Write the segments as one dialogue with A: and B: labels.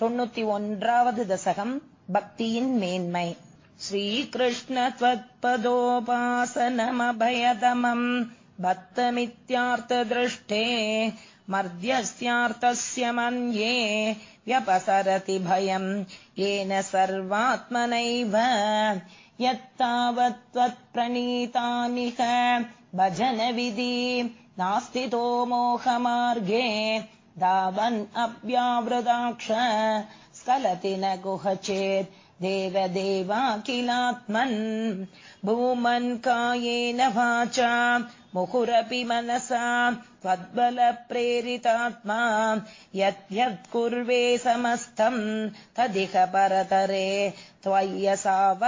A: தொண்ணூத்தி ஒன்றாவது தசகம் பக்தியின் மேன்மை ஸ்ரீகிருஷ்ண त्वत्पदोपासनमभयदमम् भक्तमित्यार्थदृष्टे मर्द्यस्यार्थस्य मन्ये व्यपसरति भयम् येन सर्वात्मनैव यत्तावत्त्वत्प्रणीतानिह भजनविधि नास्तितो मोहमार्गे धावन् अव्यावृदाक्ष स्खलति न गुह चेत् देवदेवाखिलात्मन् भूमन् कायेन वाचा मुहुरपि मनसा त्वद्बलप्रेरितात्मा। यत् यत् कुर्वे समस्तम् तदिह परतरे त्वय्यसावर्पयामि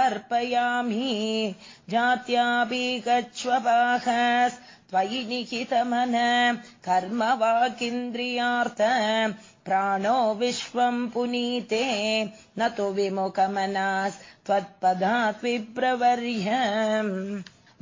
A: जात्यापि गच्छ्वपाहस् त्वयि निहितमन कर्म वाकिन्द्रियार्थ प्राणो विश्वम् पुनीते न तु विमुखमनास् त्वत्पदात् विप्रवर्य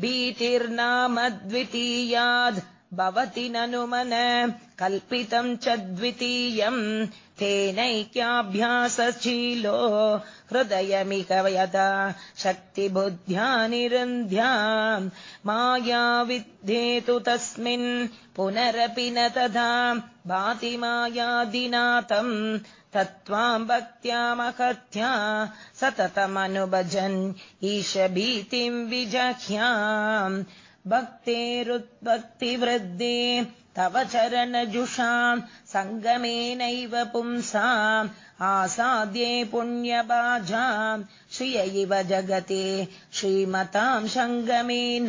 A: भीतिर्नामद्वितीयाद् भवति ननु मन। कल्पितम् च द्वितीयम् तेनैक्याभ्यासशीलो। हृदयमिक यदा शक्तिबुद्ध्या निरुन्ध्या माया विद्धेतु तस्मिन्। पुनरपि न तथा भाति मायादिनाथम् तत्त्वाम् भक्त्यामहत्या सततमनुभजन्। ईश भीतिम् विजह्याम् भक्तेरुत्पत्तिवृद्धे तव चरणजुषाम् सङ्गमेनैव पुंसा आसाद्ये पुण्यबाजाम् श्रिय इव जगते श्रीमताम् सङ्गमेन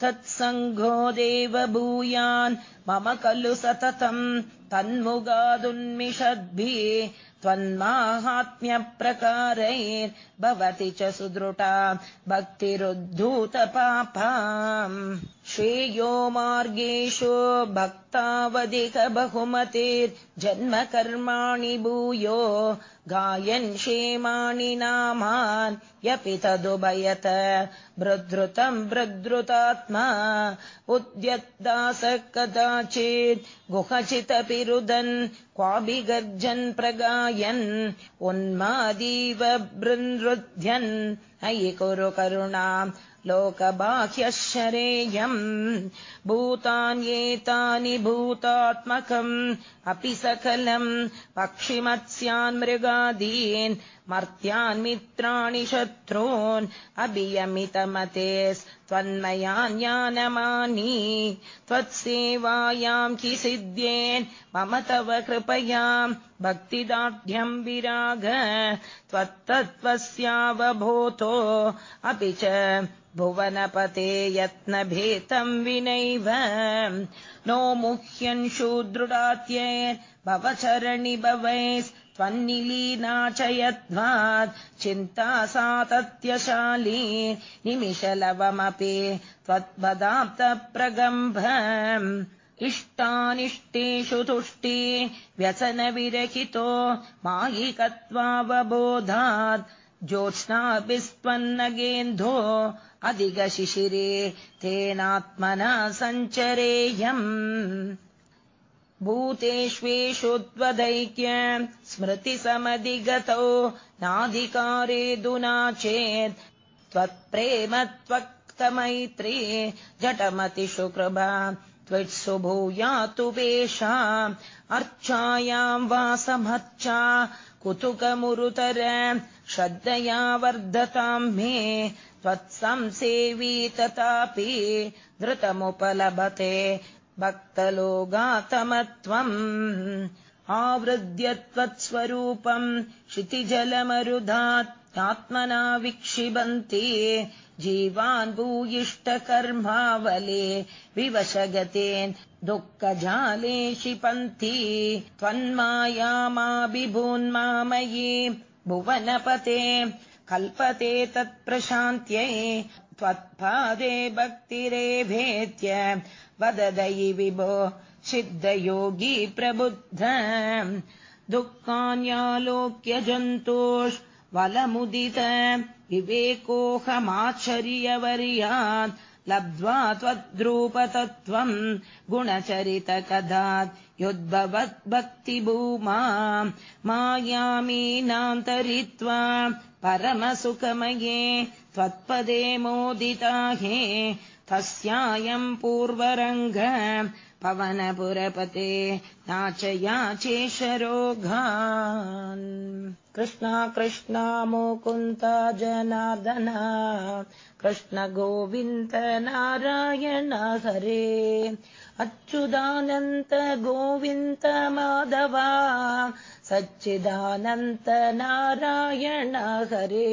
A: तत्सङ्गो देव भूयान् मम खलु सततम् तन्मुगादुन्मिषद्भिः त्वन्माहात्म्यप्रकारैर्भवति च सुदृढा भक्तिरुद्धूतपापाम् श्रेयो मार्गेषु भक्तावधिक बहुमतेर्जन्म कर्माणि भूयो गायन् क्षेमाणि नामान् यपि तदुभयत। बृद्धृतम् बृद्धृतात्मा उद्यत्दासः कदाचित् गुहचितपि रुदन् क्वाभि गर्जन् प्रगायन् उन्मादीव बृनृध्यन् अयि कुरु करुणाम् लोकबाह्यश्चरेयम् भूतान्येतानि भूतात्मकम् अपि सकलम् पक्षिमत्स्यान् मृगादीन् मर्त्यान् मित्राणि शत्रून् अभियमितमते त्वन्मयान्यानमानी त्वत्सेवायाम् कि सिद्ध्येन् मम तव कृपयाम् भक्तिदाढ्यम् विराग त्वत्तत्त्वस्यावभूतो अपि च भुवनपते यत्नभेतम् विनैव नो मुह्यन् शूदृढात्ये भवचरणि भवैस्त्वन्निलीना च यद्वात् चिन्ता सा तत्यशाली निमिषलवमपि त्वद्भदाप्तप्रगम्भ इष्टानिष्टेषु तुष्टि व्यसनविरहितो मायिकत्वावबोधात्। ज्योत्स्नाभिस्त्वन्नगेन्धो अधिगशिशिरे तेनात्मना सञ्चरेयम् भूतेष्वेषु त्वदैक्य स्मृतिसमधिगतौ नाधिकारेऽधुना चेत् त्वत्प्रेम त्वक्तमैत्री जटमतिषु कृपा त्वत्सु भूयातु पेषा अर्चायाम् वासमर्चा कुतुकमुरुतर श्रद्धया वर्धताम् मे त्वत्संसेवी तथापि धृतमुपलभते भक्तलोगातमत्वम् आवृद्य त्वत्स्वरूपम् क्षितिजलमरुधात् आत्मना विक्षिबन्ति जीवान् भूयिष्टकर्मावले विवशगतेन् दुःखजाले क्षिपन्ति त्वन्मायामाभिभून्मामयी भुवनपते कल्पते तत्प्रशान्त्यै त्वत्पादे भक्तिरेभेत्य वददयि विभो सिद्धयोगी प्रबुद्ध। दुःखान्यालोक्य जन्तोष्वलमुदित विवेकोऽहमाचर्यवर्यात् लब्ध्वा त्वद्रूपतत्त्वम् गुणचरितकदात् युद्भवद्भक्तिभूमा मायामीनान्तरित्वा परमसुखमये त्वत्पदे मोदिता हे तस्यायम् पूर्वरङ्ग पवनपुरपते नाचयाचेशरोघान् कृष्णा कृष्णा मुकुन्त जनार्दना कृष्ण गोविन्द नारायण हरे अच्युदानन्त गोविन्द माधवा सच्चिदानन्त नारायण हरे